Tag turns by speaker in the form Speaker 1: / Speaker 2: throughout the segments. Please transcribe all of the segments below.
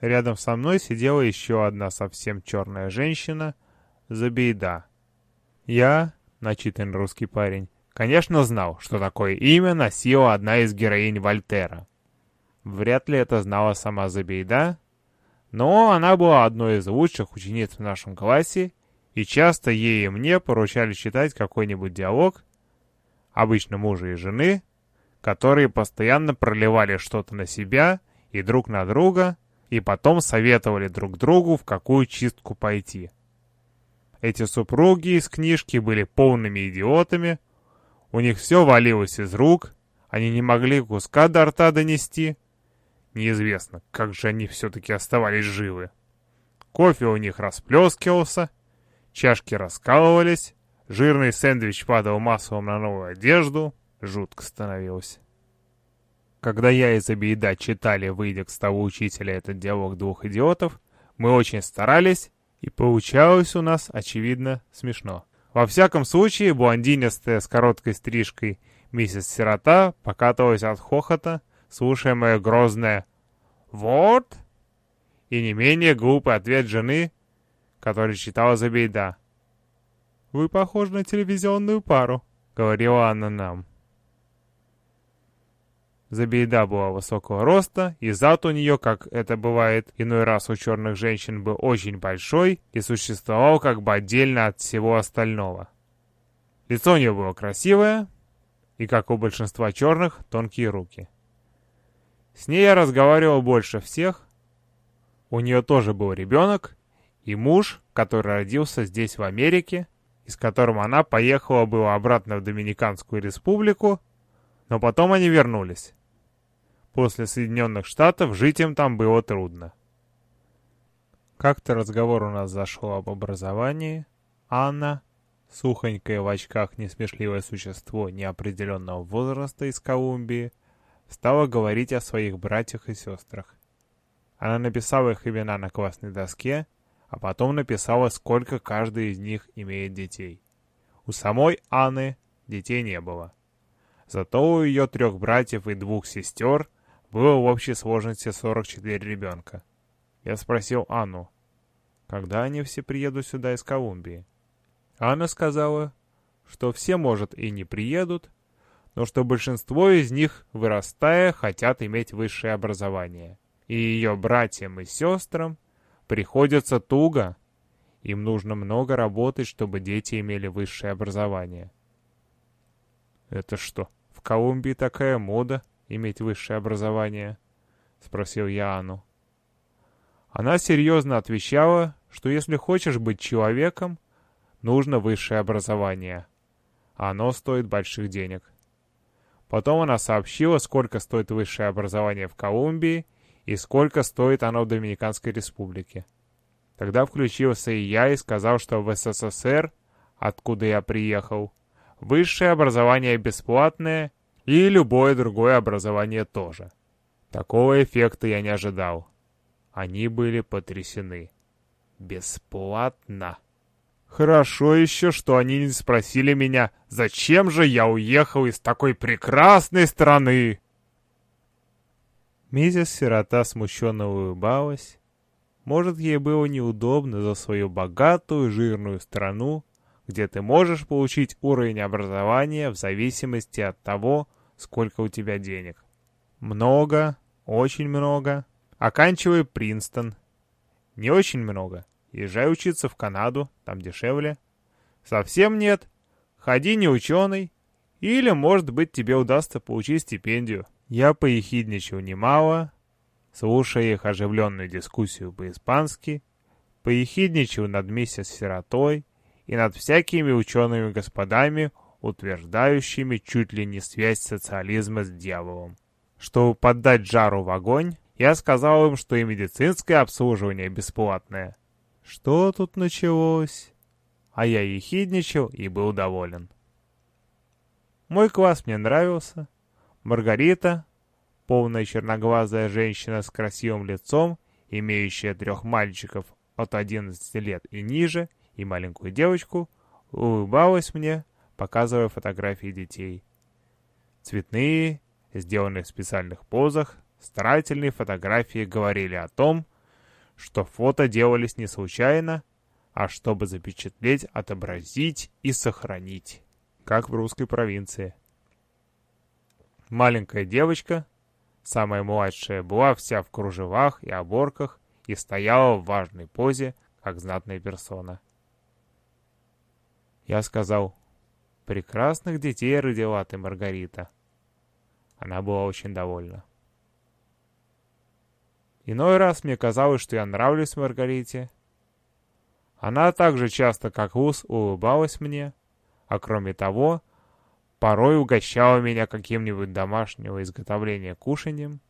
Speaker 1: Рядом со мной сидела еще одна совсем черная женщина, Забейда. Я, начитанный русский парень, конечно знал, что такое имя носила одна из героинь Вольтера. Вряд ли это знала сама Забейда, но она была одной из лучших учениц в нашем классе, и часто ей и мне поручали читать какой-нибудь диалог, обычно мужа и жены, которые постоянно проливали что-то на себя и друг на друга, и потом советовали друг другу, в какую чистку пойти. Эти супруги из книжки были полными идиотами, у них все валилось из рук, они не могли куска до рта донести. Неизвестно, как же они все-таки оставались живы. Кофе у них расплескивался, чашки раскалывались, жирный сэндвич падал маслом на новую одежду, жутко становилось. Когда я и Забиеда читали, выйдя к столу учителя, этот диалог двух идиотов, мы очень старались, и получалось у нас, очевидно, смешно. Во всяком случае, блондинистая с короткой стрижкой миссис Сирота покатывалась от хохота, слушая мое грозное «Вот?» и не менее глупый ответ жены, который читала Забейда. «Вы похожи на телевизионную пару», — говорила она нам. Забейда была высокого роста, и зад у нее, как это бывает иной раз у черных женщин, был очень большой и существовал как бы отдельно от всего остального. Лицо у нее было красивое, и, как у большинства черных, тонкие руки. С ней я разговаривал больше всех. У нее тоже был ребенок и муж, который родился здесь, в Америке, и с которым она поехала было обратно в Доминиканскую республику, но потом они вернулись. После Соединенных Штатов жить им там было трудно. Как-то разговор у нас зашел об образовании. Анна, сухонькое в очках несмешливое существо неопределенного возраста из Колумбии, стала говорить о своих братьях и сестрах. Она написала их имена на классной доске, а потом написала, сколько каждый из них имеет детей. У самой Анны детей не было. Зато у ее трех братьев и двух сестер было в общей сложности 44 ребенка. Я спросил Анну, когда они все приедут сюда из Колумбии. Анна сказала, что все, может, и не приедут, но что большинство из них, вырастая, хотят иметь высшее образование. И ее братьям и сестрам приходится туго. Им нужно много работать, чтобы дети имели высшее образование. Это что, в Колумбии такая мода иметь высшее образование? Спросил я Анну. Она серьезно отвечала, что если хочешь быть человеком, нужно высшее образование. Оно стоит больших денег. Потом она сообщила, сколько стоит высшее образование в Колумбии и сколько стоит оно в Доминиканской республике. Тогда включился и я и сказал, что в СССР, откуда я приехал, высшее образование бесплатное и любое другое образование тоже. Такого эффекта я не ожидал. Они были потрясены. Бесплатно. Хорошо еще, что они не спросили меня, зачем же я уехал из такой прекрасной страны. Миссис Сирота смущенно улыбалась. Может, ей было неудобно за свою богатую, жирную страну, где ты можешь получить уровень образования в зависимости от того, сколько у тебя денег. Много, очень много. Оканчивай Принстон. Не очень много. Езжай учиться в Канаду, там дешевле. Совсем нет. Ходи не ученый. Или, может быть, тебе удастся получить стипендию. Я поехидничал немало, слушая их оживленную дискуссию по-испански, поехидничал над миссис Сиротой и над всякими учеными господами, утверждающими чуть ли не связь социализма с дьяволом. Чтобы поддать жару в огонь, я сказал им, что и медицинское обслуживание бесплатное. Что тут началось? А я ехидничал и был доволен. Мой класс мне нравился, Маргарита, полная черноглазая женщина с красивым лицом, имеющая трех мальчиков от 11 лет и ниже, и маленькую девочку, улыбалась мне, показывая фотографии детей. Цветные, сделанные в специальных позах, старательные фотографии говорили о том, что фото делались не случайно, а чтобы запечатлеть, отобразить и сохранить, как в русской провинции. Маленькая девочка, самая младшая, была вся в кружевах и оборках и стояла в важной позе, как знатная персона. Я сказал, «Прекрасных детей родила ты, Маргарита». Она была очень довольна. Иной раз мне казалось, что я нравлюсь Маргарите. Она так же часто, как Лус, улыбалась мне, а кроме того, порой угощала меня каким-нибудь домашнего изготовления кушаньем.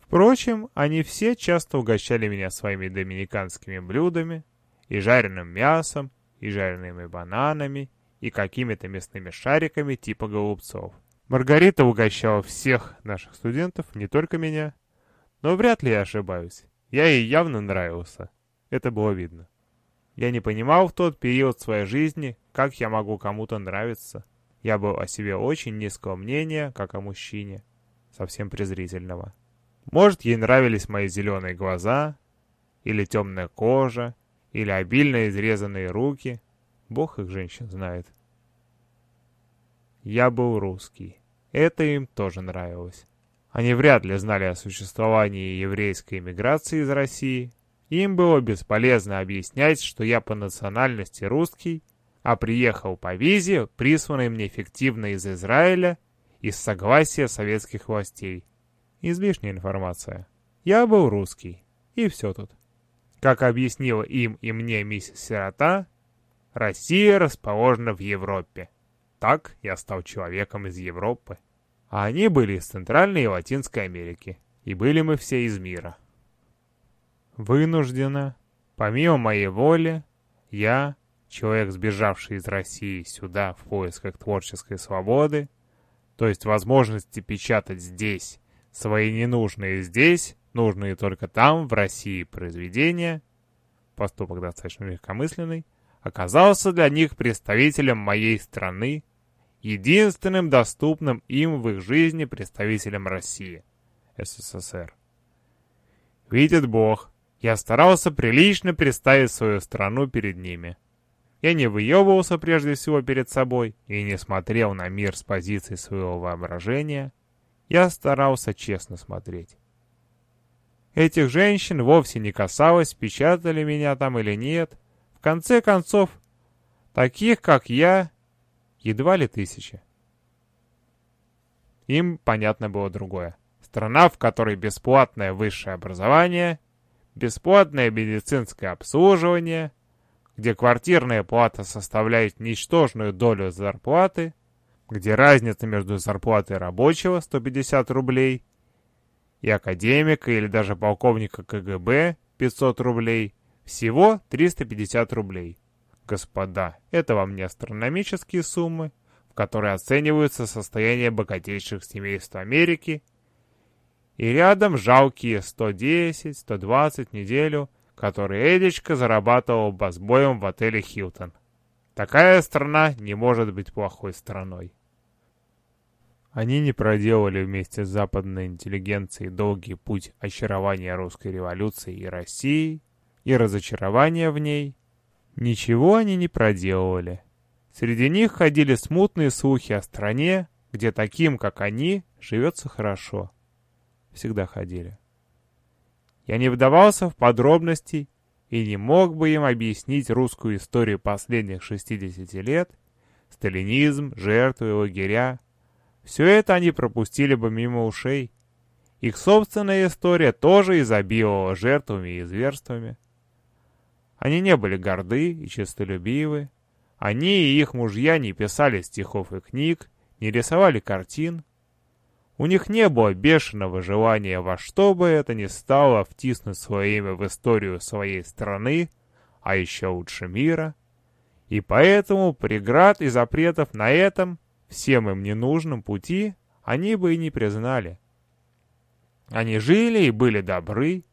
Speaker 1: Впрочем, они все часто угощали меня своими доминиканскими блюдами, и жареным мясом, и жареными бананами, и какими-то мясными шариками типа голубцов. Маргарита угощала всех наших студентов, не только меня. Но вряд ли я ошибаюсь. Я ей явно нравился. Это было видно. Я не понимал в тот период своей жизни, как я могу кому-то нравиться. Я был о себе очень низкого мнения, как о мужчине, совсем презрительного. Может, ей нравились мои зеленые глаза, или темная кожа, или обильно изрезанные руки. Бог их женщин знает. Я был русский. Это им тоже нравилось. Они вряд ли знали о существовании еврейской эмиграции из России. Им было бесполезно объяснять, что я по национальности русский, а приехал по визе, присланной мне фиктивно из Израиля, из согласия советских властей. Излишняя информация. Я был русский. И все тут. Как объяснила им и мне миссис Сирота, Россия расположена в Европе. Так я стал человеком из Европы. А они были из Центральной и Латинской Америки. И были мы все из мира. Вынужденно, помимо моей воли, я, человек, сбежавший из России сюда в поисках творческой свободы, то есть возможности печатать здесь свои ненужные здесь, нужные только там, в России, произведения, поступок достаточно легкомысленный, оказался для них представителем моей страны, единственным доступным им в их жизни представителем России, СССР. Видит Бог, я старался прилично представить свою страну перед ними. Я не выебывался прежде всего перед собой и не смотрел на мир с позиции своего воображения. Я старался честно смотреть. Этих женщин вовсе не касалось, печатали меня там или нет. В конце концов, таких, как я, едва ли тысячи. Им понятно было другое. Страна, в которой бесплатное высшее образование, бесплатное медицинское обслуживание, где квартирная плата составляет ничтожную долю зарплаты, где разница между зарплатой рабочего 150 рублей и академика или даже полковника КГБ 500 рублей, всего 350 рублей. Господа, это вам не астрономические суммы, в которые оцениваются состояние богатейших семейств Америки, и рядом жалкие 110-120 неделю, которые Эдичка зарабатывал басбоем в отеле «Хилтон». Такая страна не может быть плохой страной. Они не проделали вместе с западной интеллигенцией долгий путь очарования русской революции и России, и разочарования в ней. Ничего они не проделывали. Среди них ходили смутные слухи о стране, где таким, как они, живется хорошо. Всегда ходили. Я не вдавался в подробности и не мог бы им объяснить русскую историю последних 60 лет, сталинизм, жертвы, лагеря, все это они пропустили бы мимо ушей. Их собственная история тоже изобиловала жертвами и зверствами. Они не были горды и честолюбивы. Они и их мужья не писали стихов и книг, не рисовали картин. У них не было бешеного желания во что бы это ни стало втиснуть свое имя в историю своей страны, а еще лучше мира. И поэтому преград и запретов на этом всем им ненужном пути они бы и не признали. Они жили и были добры,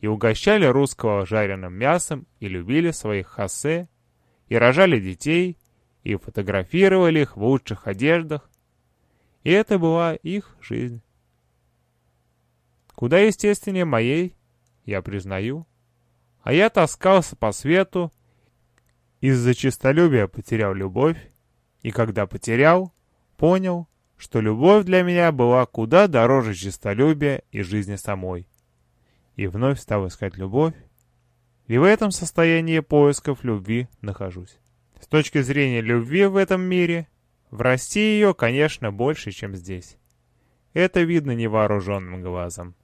Speaker 1: и угощали русского жареным мясом, и любили своих хосе, и рожали детей, и фотографировали их в лучших одеждах. И это была их жизнь. Куда естественнее моей, я признаю, А я таскался по свету, из-за честолюбия потерял любовь, и когда потерял, понял, что любовь для меня была куда дороже честолюбия и жизни самой. И вновь стал искать любовь, и в этом состоянии поисков любви нахожусь. С точки зрения любви в этом мире, в России ее, конечно, больше, чем здесь. Это видно невооруженным глазом.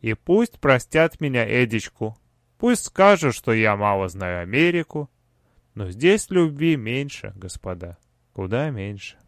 Speaker 1: И пусть простят меня Эдичку, пусть скажут, что я мало знаю Америку, но здесь любви меньше, господа, куда меньше.